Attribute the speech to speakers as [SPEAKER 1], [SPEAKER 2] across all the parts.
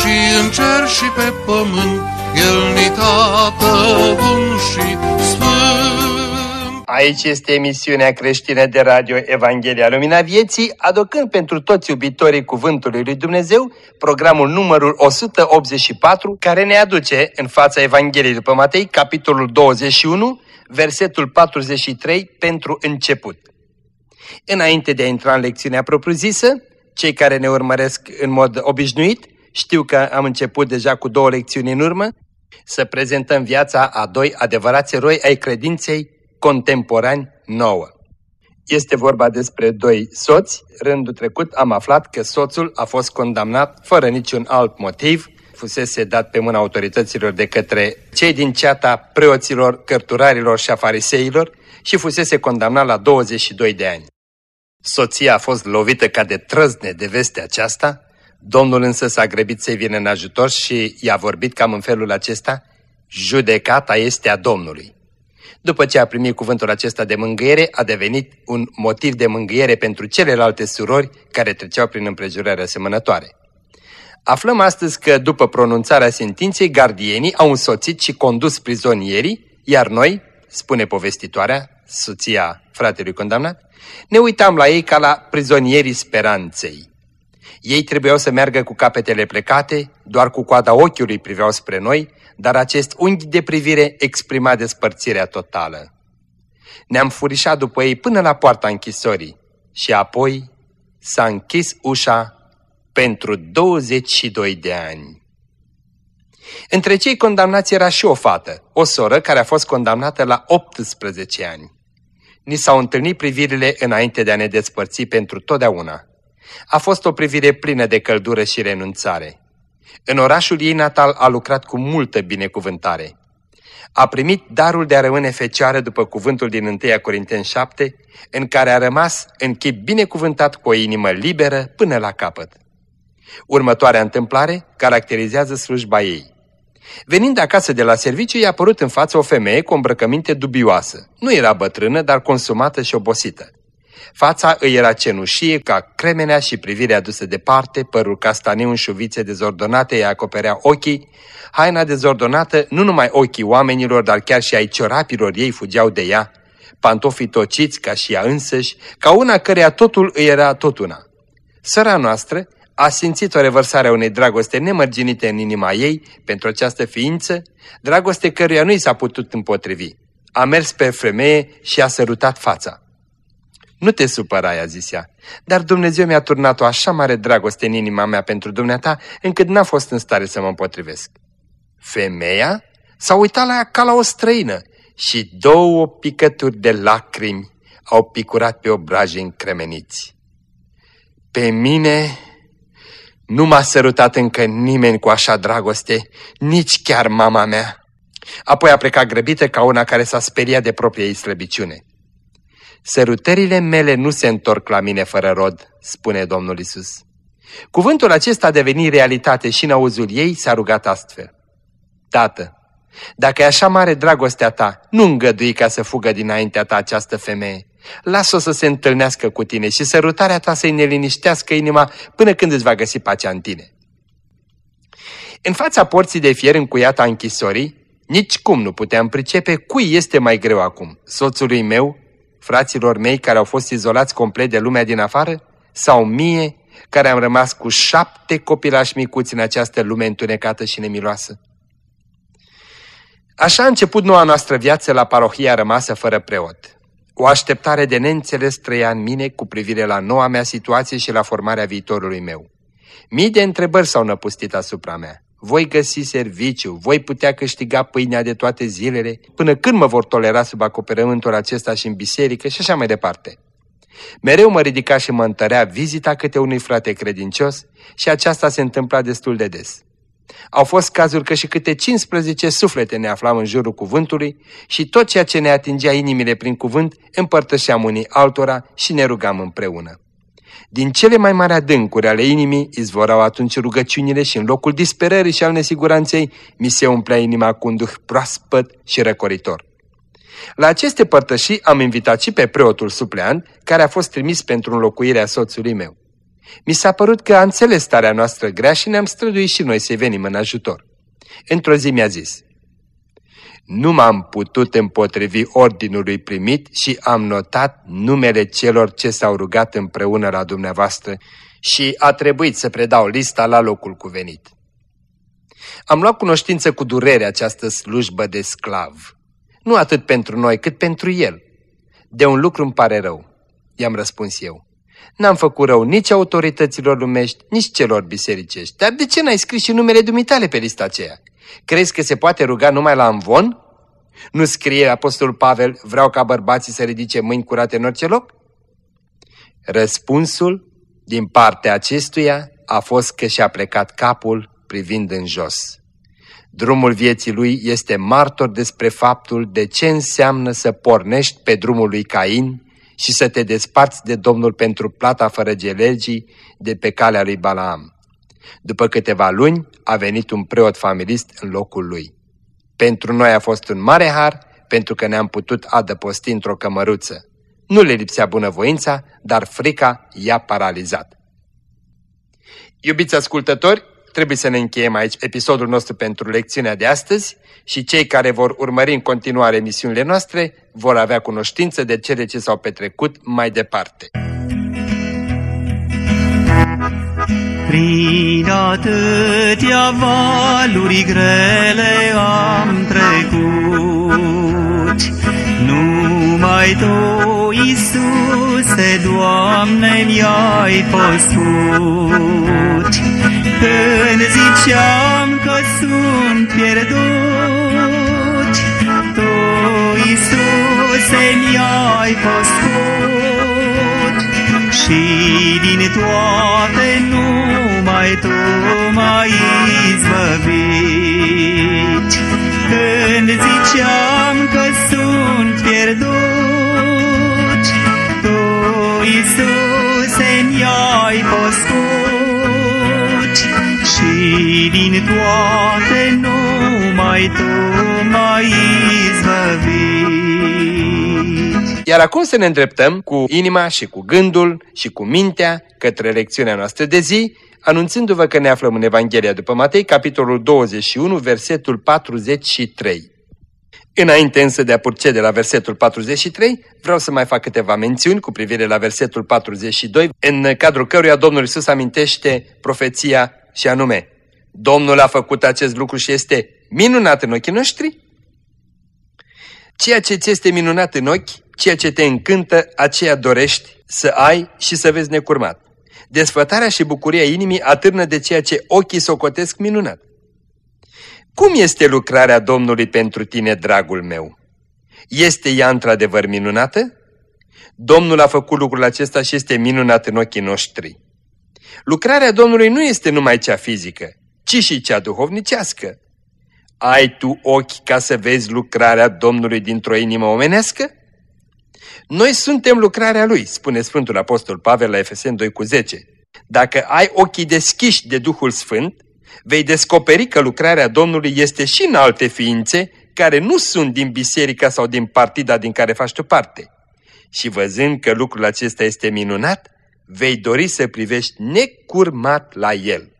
[SPEAKER 1] și în cer și pe pământ, El ni tată bun și sfânt.
[SPEAKER 2] Aici este emisiunea creștină de radio Evanghelia Lumina Vieții, aducând pentru toți iubitorii Cuvântului Lui Dumnezeu programul numărul 184, care ne aduce în fața Evangheliei după Matei, capitolul 21, versetul 43, pentru început. Înainte de a intra în lecțiunea propriu-zisă, cei care ne urmăresc în mod obișnuit, știu că am început deja cu două lecțiuni în urmă, să prezentăm viața a doi adevărați eroi ai credinței contemporani nouă. Este vorba despre doi soți. Rândul trecut am aflat că soțul a fost condamnat fără niciun alt motiv, fusese dat pe mâna autorităților de către cei din ceata preoților, cărturarilor și a fariseilor și fusese condamnat la 22 de ani. Soția a fost lovită ca de trăzne de vestea aceasta, Domnul însă s-a grăbit să-i vină în ajutor și i-a vorbit cam în felul acesta, judecata este a Domnului. După ce a primit cuvântul acesta de mângâiere, a devenit un motiv de mângâiere pentru celelalte surori care treceau prin împrejurări asemănătoare. Aflăm astăzi că după pronunțarea sentinței, gardienii au însoțit și condus prizonierii, iar noi, spune povestitoarea, soția fratelui condamnat, ne uitam la ei ca la prizonierii speranței. Ei trebuiau să meargă cu capetele plecate, doar cu coada ochiului priveau spre noi, dar acest unghi de privire exprima despărțirea totală. Ne-am furișat după ei până la poarta închisorii și apoi s-a închis ușa pentru 22 de ani. Între cei condamnați era și o fată, o soră care a fost condamnată la 18 ani. Ni s-au întâlnit privirile înainte de a ne despărți pentru totdeauna. A fost o privire plină de căldură și renunțare. În orașul ei natal a lucrat cu multă binecuvântare. A primit darul de a rămâne fecioară după cuvântul din 1 Corinteni 7, în care a rămas în chip binecuvântat cu o inimă liberă până la capăt. Următoarea întâmplare caracterizează slujba ei. Venind acasă de la serviciu, i-a apărut în față o femeie cu o îmbrăcăminte dubioasă. Nu era bătrână, dar consumată și obosită. Fața îi era cenușie ca cremenea și privirea adusă departe, părul castaniu în șuvițe dezordonate îi acoperea ochii, haina dezordonată nu numai ochii oamenilor, dar chiar și ai ciorapilor ei fugeau de ea, pantofii tociți ca și ea însăși, ca una căreia totul îi era tot una. Săra noastră a simțit o revărsare a unei dragoste nemărginite în inima ei pentru această ființă, dragoste căruia nu i s-a putut împotrivi. A mers pe femeie și a sărutat fața. Nu te supăra, i-a zis ea, dar Dumnezeu mi-a turnat o așa mare dragoste în inima mea pentru dumneata, încât n-a fost în stare să mă împotrivesc. Femeia s-a uitat la ea ca la o străină și două picături de lacrimi au picurat pe obrajii încremeniți. Pe mine nu m-a sărutat încă nimeni cu așa dragoste, nici chiar mama mea. Apoi a plecat grăbită ca una care s-a speriat de propria ei slăbiciune. Sărutările mele nu se întorc la mine fără rod, spune Domnul Isus. Cuvântul acesta a devenit realitate și în auzul ei s-a rugat astfel. Tată, dacă e așa mare dragostea ta, nu îngădui ca să fugă dinaintea ta această femeie. Lasă-o să se întâlnească cu tine și sărutarea ta să-i neliniștească inima până când îți va găsi pacea în tine. În fața porții de fier încuiată a închisorii, nici cum nu puteam pricepe cui este mai greu acum, soțului meu fraților mei care au fost izolați complet de lumea din afară? Sau mie, care am rămas cu șapte copilași micuți în această lume întunecată și nemiloasă? Așa a început noua noastră viață la parohia rămasă fără preot. O așteptare de neînțeles trăia în mine cu privire la noua mea situație și la formarea viitorului meu. Mii de întrebări s-au năpustit asupra mea voi găsi serviciu, voi putea câștiga pâinea de toate zilele, până când mă vor tolera sub acoperământul acesta și în biserică și așa mai departe. Mereu mă ridica și mă întărea vizita câte unui frate credincios și aceasta se întâmpla destul de des. Au fost cazuri că și câte 15 suflete ne aflam în jurul cuvântului și tot ceea ce ne atingea inimile prin cuvânt împărtășeam unii altora și ne rugam împreună. Din cele mai mari adâncuri ale inimii izvorau atunci rugăciunile și în locul disperării și al nesiguranței mi se umplea inima cu un duh proaspăt și răcoritor. La aceste părtășii am invitat și pe preotul suplean, care a fost trimis pentru înlocuirea soțului meu. Mi s-a părut că a înțeles starea noastră grea și ne-am străduit și noi să-i venim în ajutor. Într-o zi mi-a zis, nu m-am putut împotrivi ordinului primit și am notat numele celor ce s-au rugat împreună la dumneavoastră și a trebuit să predau lista la locul cuvenit. Am luat cunoștință cu durere această slujbă de sclav, nu atât pentru noi, cât pentru el. De un lucru îmi pare rău, i-am răspuns eu. N-am făcut rău nici autorităților lumești, nici celor bisericești. Dar de ce n-ai scris și numele dumitale pe lista aceea? Crezi că se poate ruga numai la învon? Nu scrie Apostolul Pavel, vreau ca bărbații să ridice mâini curate în orice loc? Răspunsul din partea acestuia a fost că și-a plecat capul privind în jos. Drumul vieții lui este martor despre faptul de ce înseamnă să pornești pe drumul lui Cain și să te desparți de Domnul pentru plata fără gelegii de pe calea lui Balaam. După câteva luni a venit un preot familist în locul lui. Pentru noi a fost un mare har, pentru că ne-am putut adăposti într-o cămăruță. Nu le lipsea bunăvoința, dar frica i-a paralizat. Iubiți ascultători, trebuie să ne încheiem aici episodul nostru pentru lecțiunea de astăzi și cei care vor urmări în continuare emisiunile noastre vor avea cunoștință de cele ce s-au petrecut mai departe.
[SPEAKER 3] Prin atâtea valuri grele am trecut, Numai Tu, Iisuse, Doamne, mi-ai păscut. Când ziceam că sunt pierdut, Tu, Iisuse, mi-ai păscut. Și din toate numai Tu m-ai izbăvit. Când ziceam că sunt pierdut, Tu, Iisuse, mi-ai păscut. Și din toate numai Tu m-ai izbăvit.
[SPEAKER 2] Iar acum să ne îndreptăm cu inima și cu gândul și cu mintea către lecțiunea noastră de zi, anunțându-vă că ne aflăm în Evanghelia după Matei, capitolul 21, versetul 43. Înainte însă de a procede la versetul 43, vreau să mai fac câteva mențiuni cu privire la versetul 42, în cadrul căruia Domnul Isus amintește profeția și anume, Domnul a făcut acest lucru și este minunat în ochii noștri? Ceea ce ți este minunat în ochi, ceea ce te încântă, aceea dorești să ai și să vezi necurmat. Desfătarea și bucuria inimii atârnă de ceea ce ochii socotesc minunat. Cum este lucrarea Domnului pentru tine, dragul meu? Este ea într-adevăr minunată? Domnul a făcut lucrul acesta și este minunat în ochii noștri. Lucrarea Domnului nu este numai cea fizică, ci și cea duhovnicească. Ai tu ochi ca să vezi lucrarea Domnului dintr-o inimă omenească? Noi suntem lucrarea Lui, spune Sfântul Apostol Pavel la Efesen 2 cu 10. Dacă ai ochii deschiși de Duhul Sfânt, vei descoperi că lucrarea Domnului este și în alte ființe care nu sunt din biserica sau din partida din care faci tu parte. Și văzând că lucrul acesta este minunat, vei dori să privești necurmat la el.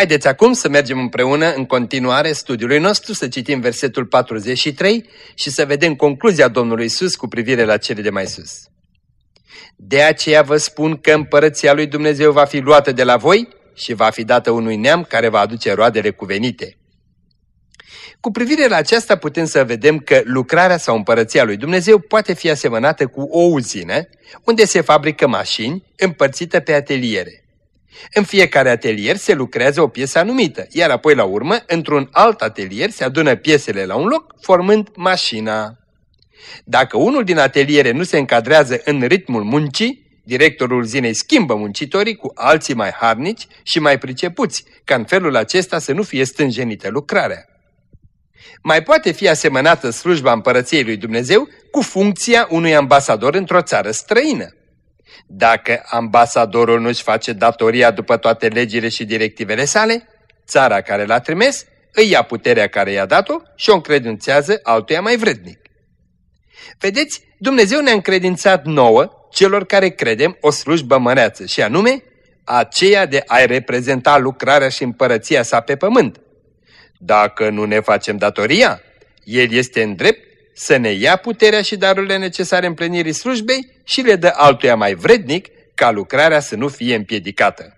[SPEAKER 2] Haideți acum să mergem împreună în continuare studiului nostru, să citim versetul 43 și să vedem concluzia Domnului Isus cu privire la cele de mai sus. De aceea vă spun că împărăția lui Dumnezeu va fi luată de la voi și va fi dată unui neam care va aduce roadele cuvenite. Cu privire la aceasta putem să vedem că lucrarea sau împărăția lui Dumnezeu poate fi asemănată cu o uzină unde se fabrică mașini împărțite pe ateliere. În fiecare atelier se lucrează o piesă anumită, iar apoi la urmă, într-un alt atelier se adună piesele la un loc, formând mașina. Dacă unul din ateliere nu se încadrează în ritmul muncii, directorul zinei schimbă muncitorii cu alții mai harnici și mai pricepuți, ca în felul acesta să nu fie stânjenită lucrarea. Mai poate fi asemănată slujba împărăției lui Dumnezeu cu funcția unui ambasador într-o țară străină. Dacă ambasadorul nu-și face datoria după toate legile și directivele sale, țara care l-a trimis îi ia puterea care i-a dat-o și o încredințează altuia mai vrednic. Vedeți, Dumnezeu ne-a încredințat nouă, celor care credem, o slujbă măreață și anume aceea de a reprezenta lucrarea și împărăția sa pe pământ. Dacă nu ne facem datoria, El este în drept să ne ia puterea și darurile necesare împlinirii slujbei și le dă altuia mai vrednic ca lucrarea să nu fie împiedicată.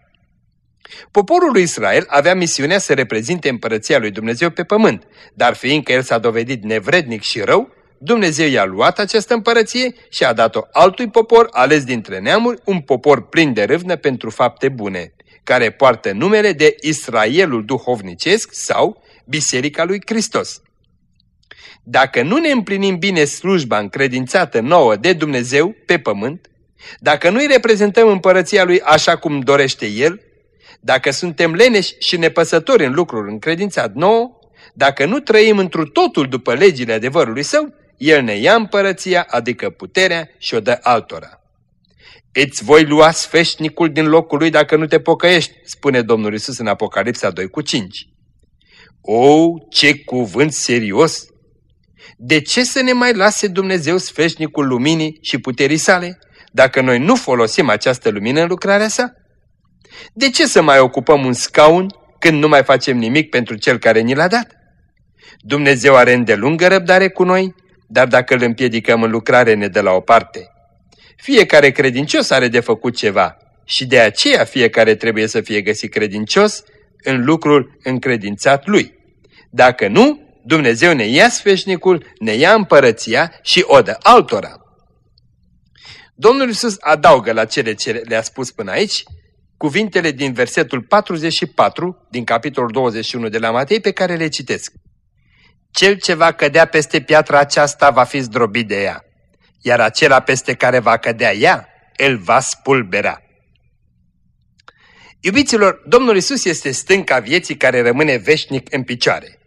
[SPEAKER 2] Poporul lui Israel avea misiunea să reprezinte împărăția lui Dumnezeu pe pământ, dar fiindcă el s-a dovedit nevrednic și rău, Dumnezeu i-a luat această împărăție și a dat-o altui popor ales dintre neamuri, un popor plin de râvnă pentru fapte bune, care poartă numele de Israelul duhovnicesc sau Biserica lui Hristos. Dacă nu ne împlinim bine slujba încredințată nouă de Dumnezeu pe pământ, dacă nu-i reprezentăm împărăția lui așa cum dorește El, dacă suntem leneși și nepăsători în lucruri încredințat nouă, dacă nu trăim întru totul după legile adevărului său, El ne ia împărăția, adică puterea, și o dă altora. Îți voi lua sfeșnicul din locul lui dacă nu te pocăiești, spune Domnul Isus în Apocalipsa 2 cu 5. O, ce cuvânt serios! De ce să ne mai lase Dumnezeu sfeșnicul luminii și puterii sale, dacă noi nu folosim această lumină în lucrarea sa? De ce să mai ocupăm un scaun când nu mai facem nimic pentru cel care ni l-a dat? Dumnezeu are îndelungă răbdare cu noi, dar dacă îl împiedicăm în lucrare ne dă la o parte. Fiecare credincios are de făcut ceva și de aceea fiecare trebuie să fie găsit credincios în lucrul încredințat lui. Dacă nu, Dumnezeu ne ia sfeșnicul, ne ia împărăția și o dă altora. Domnul Iisus adaugă la cele ce le-a spus până aici cuvintele din versetul 44 din capitolul 21 de la Matei pe care le citesc. Cel ce va cădea peste piatra aceasta va fi zdrobit de ea, iar acela peste care va cădea ea, el va spulbera. Iubiților, Domnul Isus este stânca vieții care rămâne veșnic în picioare.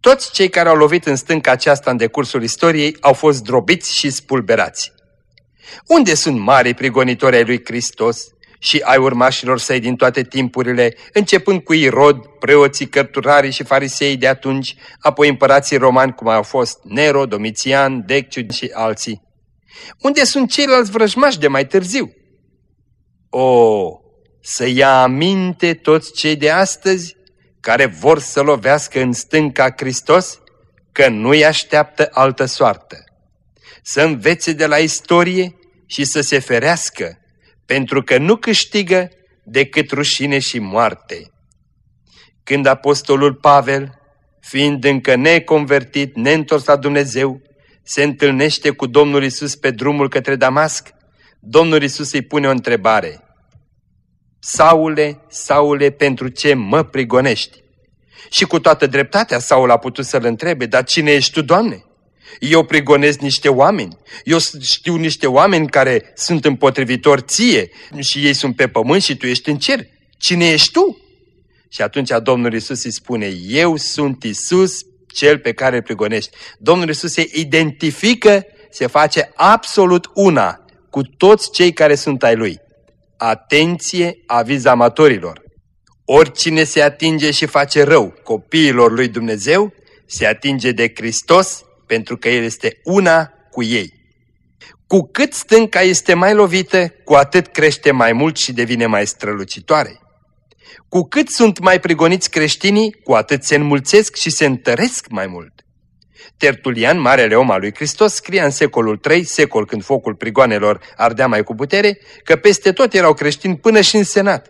[SPEAKER 2] Toți cei care au lovit în stânca aceasta în decursul istoriei au fost zdrobiți și spulberați. Unde sunt mari prigonitori ai lui Hristos și ai urmașilor săi din toate timpurile, începând cu Irod, preoții cărturarii și farisei de atunci, apoi împărații romani cum au fost Nero, Domitian, Deciu și alții? Unde sunt ceilalți vrăjmași de mai târziu? O, să ia aminte toți cei de astăzi care vor să lovească în stânca Hristos, că nu-i așteaptă altă soartă. Să învețe de la istorie și să se ferească, pentru că nu câștigă decât rușine și moarte. Când apostolul Pavel, fiind încă neconvertit, neîntors la Dumnezeu, se întâlnește cu Domnul Isus pe drumul către Damasc, Domnul Isus îi pune o întrebare. Saule, Saule, pentru ce mă prigonești? Și cu toată dreptatea Saul a putut să-l întrebe, dar cine ești tu, Doamne? Eu prigonez niște oameni, eu știu niște oameni care sunt împotrivitori ție și ei sunt pe pământ și tu ești în cer. Cine ești tu? Și atunci Domnul Isus îi spune, eu sunt Isus, cel pe care îl prigonești. Domnul Isus se identifică, se face absolut una cu toți cei care sunt ai Lui. Atenție, aviz amatorilor! Oricine se atinge și face rău copiilor lui Dumnezeu, se atinge de Hristos pentru că El este una cu ei. Cu cât stânca este mai lovită, cu atât crește mai mult și devine mai strălucitoare. Cu cât sunt mai prigoniți creștinii, cu atât se înmulțesc și se întăresc mai mult. Tertulian, marele om al lui Hristos, scria în secolul III, secol când focul prigoanelor ardea mai cu putere, că peste tot erau creștini până și în senat.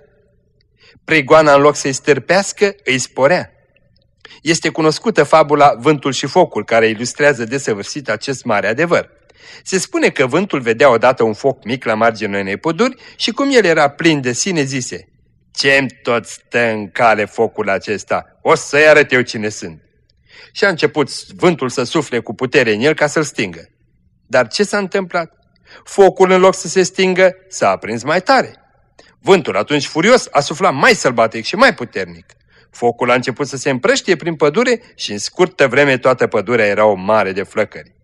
[SPEAKER 2] Prigoana, în loc să-i stârpească, îi sporea. Este cunoscută fabula Vântul și Focul, care ilustrează desăvârșit acest mare adevăr. Se spune că vântul vedea odată un foc mic la marginea unei păduri și cum el era plin de sine zise, Ce-mi tot stă în cale focul acesta? O să-i arăt eu cine sunt. Și a început vântul să sufle cu putere în el ca să-l stingă. Dar ce s-a întâmplat? Focul, în loc să se stingă, s-a aprins mai tare. Vântul, atunci furios, a suflat mai sălbatic și mai puternic. Focul a început să se împrăștie prin pădure și în scurtă vreme toată pădurea era o mare de flăcări.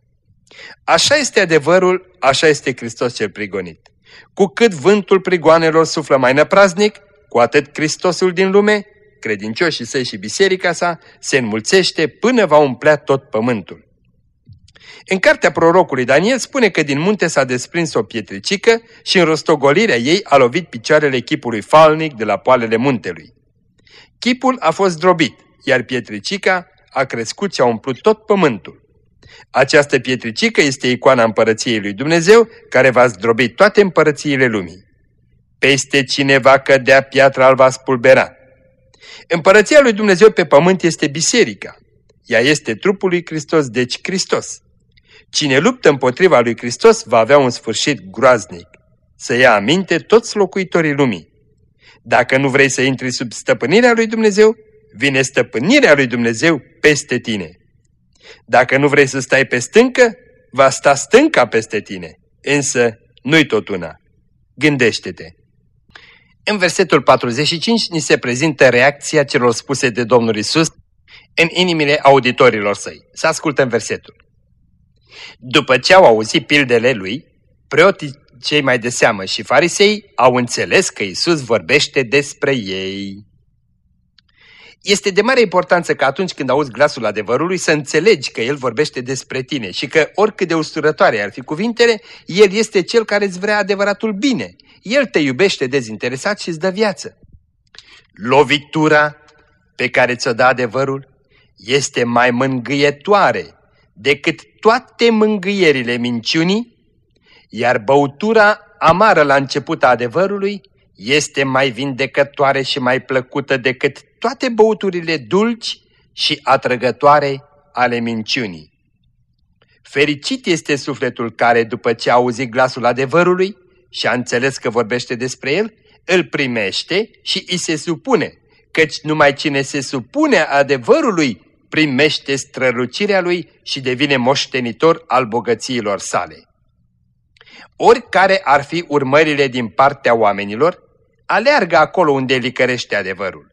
[SPEAKER 2] Așa este adevărul, așa este Hristos cel prigonit. Cu cât vântul prigoanelor suflă mai năpraznic, cu atât Hristosul din lume, credincioșii săi și biserica sa, se înmulțește până va umplea tot pământul. În cartea prorocului Daniel spune că din munte s-a desprins o pietricică și în rostogolirea ei a lovit picioarele chipului falnic de la poalele muntelui. Chipul a fost drobit, iar pietricica a crescut și a umplut tot pământul. Această pietricică este icoana împărăției lui Dumnezeu, care va zdrobi toate împărățiile lumii. Peste cine va cădea, piatra îl va spulbera. Împărăția lui Dumnezeu pe pământ este biserica. Ea este trupul lui Hristos, deci Hristos. Cine luptă împotriva lui Hristos va avea un sfârșit groaznic. Să ia aminte toți locuitorii lumii. Dacă nu vrei să intri sub stăpânirea lui Dumnezeu, vine stăpânirea lui Dumnezeu peste tine. Dacă nu vrei să stai pe stâncă, va sta stânca peste tine. Însă nu-i tot una. Gândește-te. În versetul 45 ni se prezintă reacția celor spuse de Domnul Isus în inimile auditorilor săi. Să ascultăm versetul. După ce au auzit pildele lui, preoții cei mai de seamă și farisei au înțeles că Isus vorbește despre ei. Este de mare importanță că atunci când auzi glasul adevărului să înțelegi că El vorbește despre tine și că oricât de usturătoare ar fi cuvintele, El este Cel care îți vrea adevăratul bine. El te iubește dezinteresat și îți dă viață. Lovitura pe care ți-o dă adevărul este mai mângâietoare decât toate mângâierile minciunii, iar băutura amară la început a adevărului este mai vindecătoare și mai plăcută decât toate băuturile dulci și atrăgătoare ale minciunii. Fericit este sufletul care, după ce a auzit glasul adevărului și a înțeles că vorbește despre el, îl primește și îi se supune, căci numai cine se supune adevărului primește strălucirea lui și devine moștenitor al bogățiilor sale. Oricare ar fi urmările din partea oamenilor, aleargă acolo unde licărește adevărul.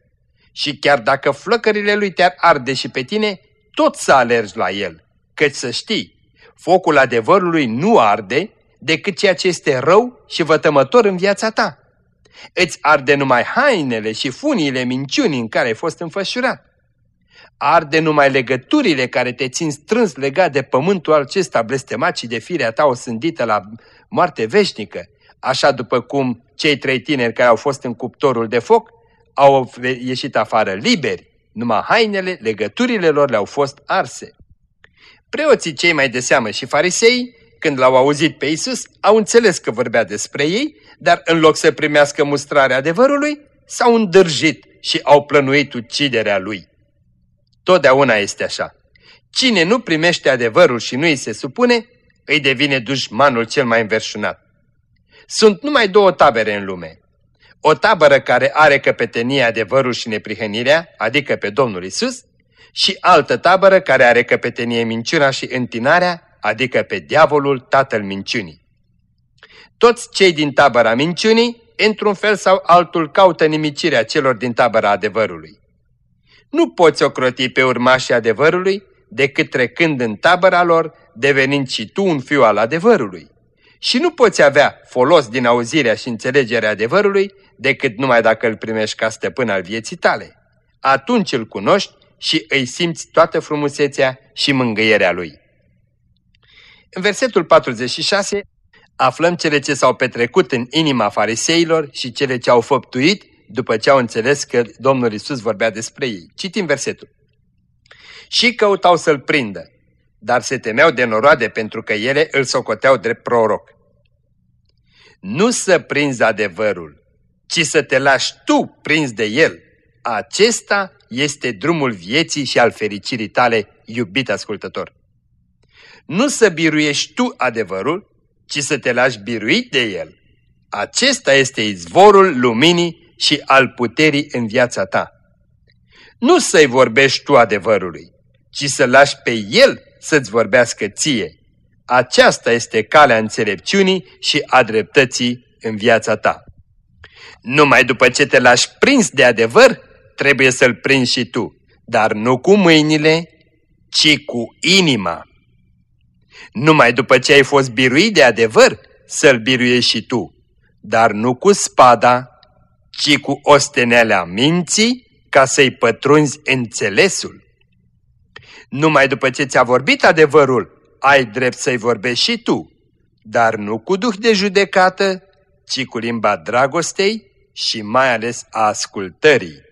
[SPEAKER 2] Și chiar dacă flăcările lui te-ar arde și pe tine, tot să alergi la el, căci să știi, focul adevărului nu arde decât ceea ce este rău și vătămător în viața ta. Îți arde numai hainele și funiile minciunii în care ai fost înfășurat. Arde numai legăturile care te țin strâns legat de pământul acesta blestemat și de firea ta osândită la moarte veșnică, așa după cum cei trei tineri care au fost în cuptorul de foc au ieșit afară liberi, numai hainele, legăturile lor le-au fost arse. Preoții cei mai de seamă și farisei, când l-au auzit pe Isus, au înțeles că vorbea despre ei, dar în loc să primească mustrarea adevărului, s-au îndârjit și au plănuit uciderea lui. Totdeauna este așa. Cine nu primește adevărul și nu îi se supune, îi devine dușmanul cel mai înverșunat. Sunt numai două tabere în lume. O tabără care are căpetenia adevărul și neprihănirea, adică pe Domnul Isus, și altă tabără care are căpetenie minciuna și întinarea, adică pe diavolul tatăl minciunii. Toți cei din tabăra minciunii, într-un fel sau altul, caută nimicirea celor din tabăra adevărului. Nu poți ocroti pe urmașii adevărului decât trecând în tabăra lor, devenind și tu un fiu al adevărului. Și nu poți avea folos din auzirea și înțelegerea adevărului decât numai dacă îl primești ca stăpân al vieții tale. Atunci îl cunoști și îi simți toată frumusețea și mângâierea lui. În versetul 46 aflăm cele ce s-au petrecut în inima fariseilor și cele ce au făptuit după ce au înțeles că Domnul Isus vorbea despre ei. Citim versetul. Și căutau să-l prindă, dar se temeau de noroade pentru că ele îl socoteau drept proroc. Nu să prinzi adevărul, ci să te lași tu prins de el. Acesta este drumul vieții și al fericirii tale, iubit ascultător. Nu să biruiești tu adevărul, ci să te lași biruit de el. Acesta este izvorul luminii și al puterii în viața ta. Nu să-i vorbești tu adevărului, ci să lași pe el să-ți vorbească ție. Aceasta este calea înțelepciunii și a dreptății în viața ta. Numai după ce te lași prins de adevăr, trebuie să-l prinzi și tu, dar nu cu mâinile, ci cu inima. Numai după ce ai fost biruit de adevăr, să-l biruiești și tu, dar nu cu spada, ci cu ostenelea minții, ca să-i pătrunzi înțelesul. Numai după ce ți-a vorbit adevărul, ai drept să-i vorbești și tu, dar nu cu duh de judecată, ci cu limba dragostei și mai ales a ascultării.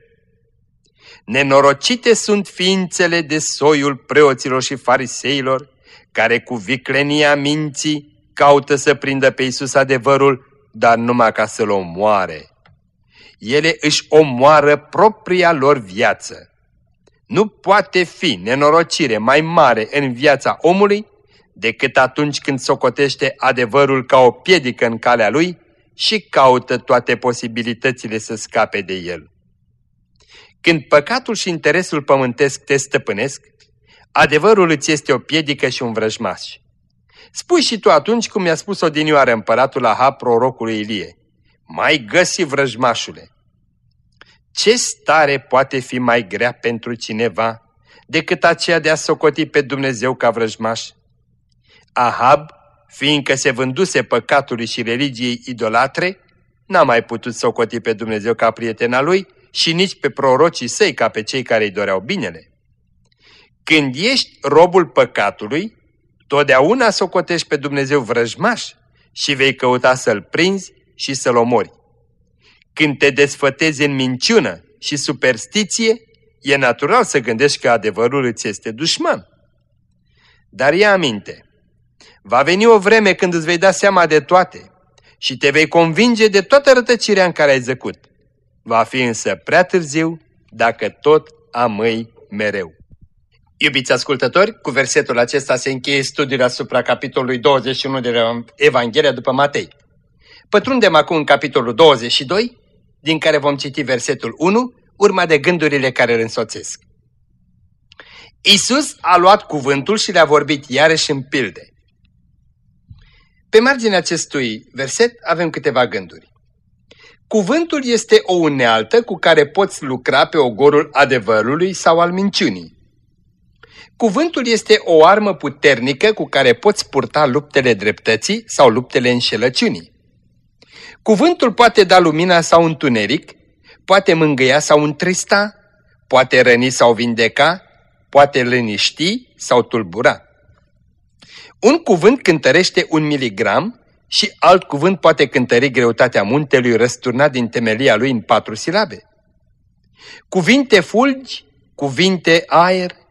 [SPEAKER 2] Nenorocite sunt ființele de soiul preoților și fariseilor, care cu viclenia minții caută să prindă pe Iisus adevărul, dar numai ca să-L omoare. Ele își omoară propria lor viață. Nu poate fi nenorocire mai mare în viața omului decât atunci când socotește adevărul ca o piedică în calea lui și caută toate posibilitățile să scape de el. Când păcatul și interesul pământesc te stăpânesc, adevărul îți este o piedică și un vrăjmaș. Spui și tu atunci cum mi-a spus odinioară împăratul Ahab prorocului Ilie, mai găsi vrăjmașule. Ce stare poate fi mai grea pentru cineva decât aceea de a socoti pe Dumnezeu ca vrăjmaș? Ahab, fiindcă se vânduse păcatului și religiei idolatre, n-a mai putut socoti pe Dumnezeu ca prietena lui și nici pe prorocii săi ca pe cei care îi doreau binele. Când ești robul păcatului, totdeauna socotești pe Dumnezeu vrăjmaș și vei căuta să-l prinzi și să-l omori. Când te desfătezi în minciună și superstiție, e natural să gândești că adevărul îți este dușman. Dar ia aminte, va veni o vreme când îți vei da seama de toate și te vei convinge de toată rătăcirea în care ai zăcut. Va fi însă prea târziu dacă tot amâi mereu. Iubiți ascultători, cu versetul acesta se încheie studiul asupra capitolului 21 de Evanghelia după Matei. Pătrundem acum în capitolul 22, din care vom citi versetul 1, urma de gândurile care îl însoțesc. Isus a luat cuvântul și le-a vorbit iarăși în pilde. Pe marginea acestui verset avem câteva gânduri. Cuvântul este o unealtă cu care poți lucra pe ogorul adevărului sau al minciunii. Cuvântul este o armă puternică cu care poți purta luptele dreptății sau luptele înșelăciunii. Cuvântul poate da lumina sau întuneric, poate mângâia sau întrista, poate răni sau vindeca, poate liniști sau tulbura. Un cuvânt cântărește un miligram și alt cuvânt poate cântări greutatea muntelui răsturnat din temelia lui în patru silabe. Cuvinte fulgi, cuvinte aer,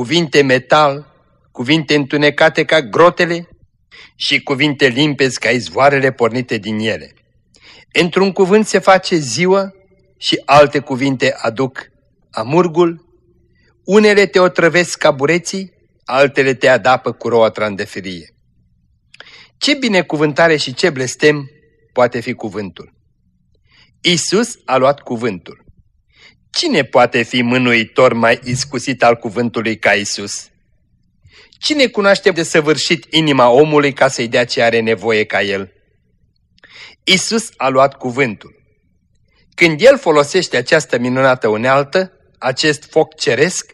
[SPEAKER 2] cuvinte metal, cuvinte întunecate ca grotele și cuvinte limpezi ca izvoarele pornite din ele. Într-un cuvânt se face ziua și alte cuvinte aduc amurgul, unele te otrăvesc ca bureții, altele te adapă cu roa trandeferie. Ce binecuvântare și ce blestem poate fi cuvântul? Isus a luat cuvântul. Cine poate fi mânuitor mai iscusit al cuvântului ca Isus? Cine cunoaște de săvârșit inima omului ca să-i dea ce are nevoie ca el? Isus a luat cuvântul. Când el folosește această minunată unealtă, acest foc ceresc,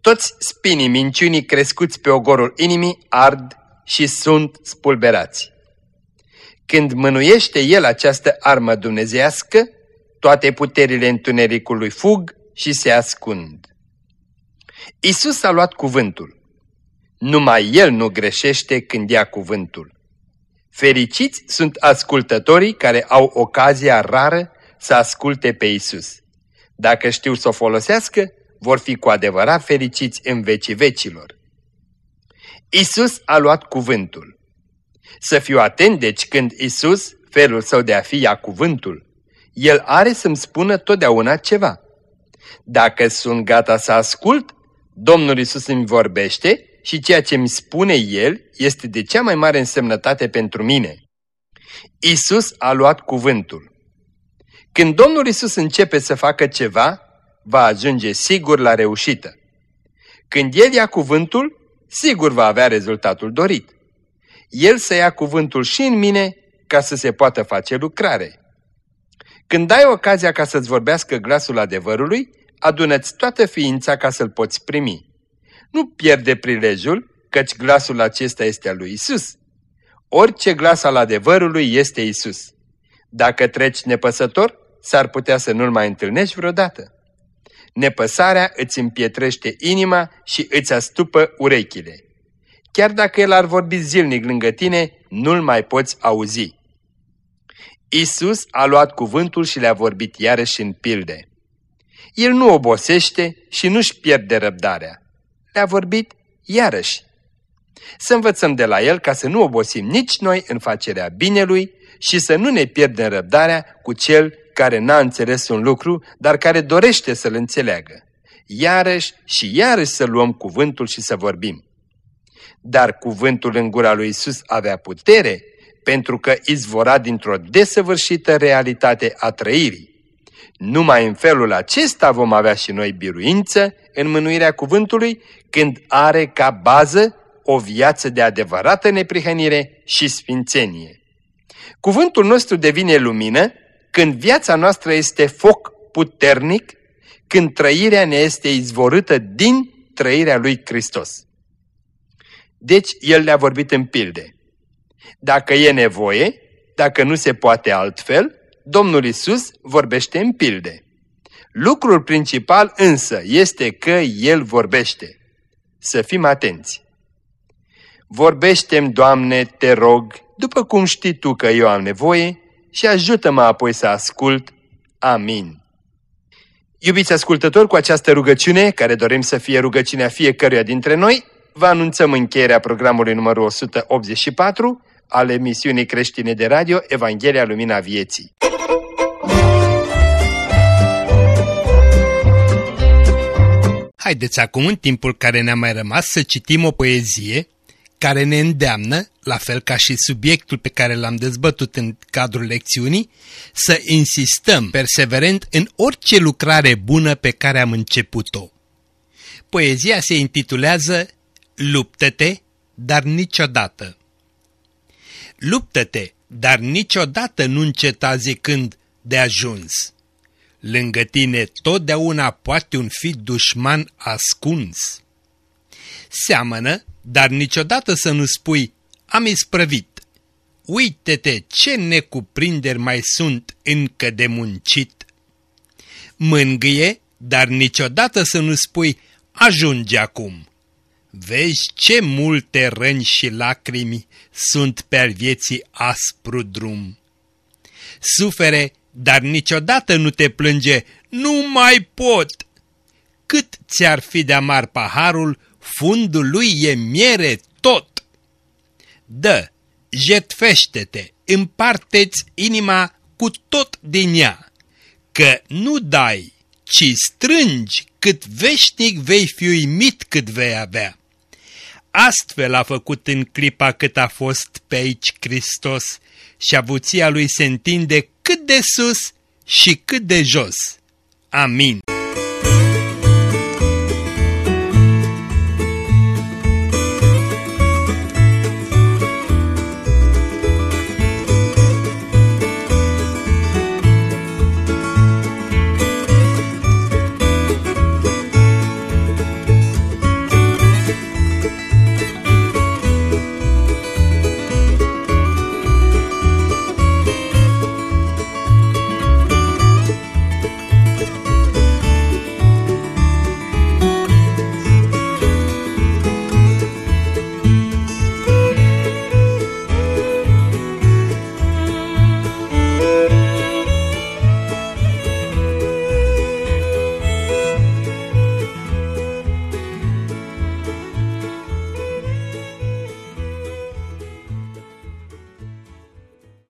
[SPEAKER 2] toți spinii minciunii crescuți pe ogorul inimii ard și sunt spulberați. Când mânuiește el această armă dumnezească, toate puterile întunericului fug și se ascund. Isus a luat cuvântul. Numai el nu greșește când ia cuvântul. Fericiți sunt ascultătorii care au ocazia rară să asculte pe Isus. Dacă știu să o folosească, vor fi cu adevărat fericiți în vecii vecilor. Isus a luat cuvântul. Să fiu atent, deci, când Isus, felul său de a fi, ia cuvântul. El are să-mi spună totdeauna ceva. Dacă sunt gata să ascult, Domnul Isus îmi vorbește și ceea ce îmi spune El este de cea mai mare însemnătate pentru mine. Isus a luat cuvântul. Când Domnul Isus începe să facă ceva, va ajunge sigur la reușită. Când El ia cuvântul, sigur va avea rezultatul dorit. El să ia cuvântul și în mine ca să se poată face lucrare. Când ai ocazia ca să-ți vorbească glasul adevărului, adună-ți toată ființa ca să-l poți primi. Nu pierde prilejul, căci glasul acesta este al lui Isus. Orice glas al adevărului este Isus. Dacă treci nepăsător, s-ar putea să nu-l mai întâlnești vreodată. Nepăsarea îți împietrește inima și îți astupă urechile. Chiar dacă el ar vorbi zilnic lângă tine, nu-l mai poți auzi. Isus a luat cuvântul și le-a vorbit iarăși în pilde. El nu obosește și nu-și pierde răbdarea. Le-a vorbit iarăși. Să învățăm de la el ca să nu obosim nici noi în facerea binelui și să nu ne pierdem răbdarea cu cel care n-a înțeles un lucru, dar care dorește să-l înțeleagă. Iarăși și iarăși să luăm cuvântul și să vorbim. Dar cuvântul în gura lui Isus avea putere pentru că izvora dintr-o desăvârșită realitate a trăirii. Numai în felul acesta vom avea și noi biruință în mânuirea cuvântului când are ca bază o viață de adevărată neprihănire și sfințenie. Cuvântul nostru devine lumină când viața noastră este foc puternic, când trăirea ne este izvorâtă din trăirea lui Hristos. Deci el le-a vorbit în pilde. Dacă e nevoie, dacă nu se poate altfel, Domnul Isus vorbește în pilde. Lucrul principal însă este că El vorbește. Să fim atenți. Vorbește-mi, Doamne, te rog, după cum știi Tu că eu am nevoie și ajută-mă apoi să ascult. Amin. Iubiți ascultători, cu această rugăciune, care dorim să fie rugăciunea fiecăruia dintre noi, vă anunțăm încheierea programului numărul 184 al emisiunii creștine de radio Evanghelia Lumina Vieții.
[SPEAKER 4] Haideți acum, în timpul care ne-a mai rămas, să citim o poezie care ne îndeamnă, la fel ca și subiectul pe care l-am dezbătut în cadrul lecțiunii, să insistăm perseverent în orice lucrare bună pe care am început-o. Poezia se intitulează Luptă-te, dar niciodată. Luptă-te, dar niciodată nu înceta zicând de ajuns. Lângă tine totdeauna poate un fi dușman ascuns. Seamănă, dar niciodată să nu spui, am isprăvit. Uite-te ce necuprinderi mai sunt încă de muncit. Mângâie, dar niciodată să nu spui, ajunge acum. Vezi ce multe răni și lacrimi sunt pe al vieții aspru drum. Sufere, dar niciodată nu te plânge, nu mai pot. Cât ți-ar fi de amar paharul, fundul lui e miere tot. Dă, jetfește-te, împarteți inima cu tot din ea, că nu dai, ci strângi cât veșnic vei fi uimit cât vei avea. Astfel a făcut în clipa cât a fost pe aici Hristos și avuția lui se întinde cât de sus și cât de jos. Amin.